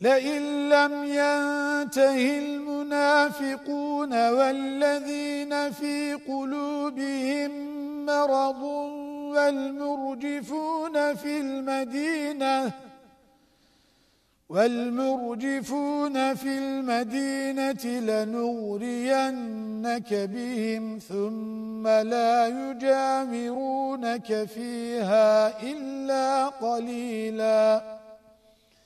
لئن لم ينتهي المنافقون والذين في قلوبهم مرض والمرجفون في المدينة والمرجفون في المدينة لنغرينك بهم ثم لا يجامرونك فيها إلا قليلاً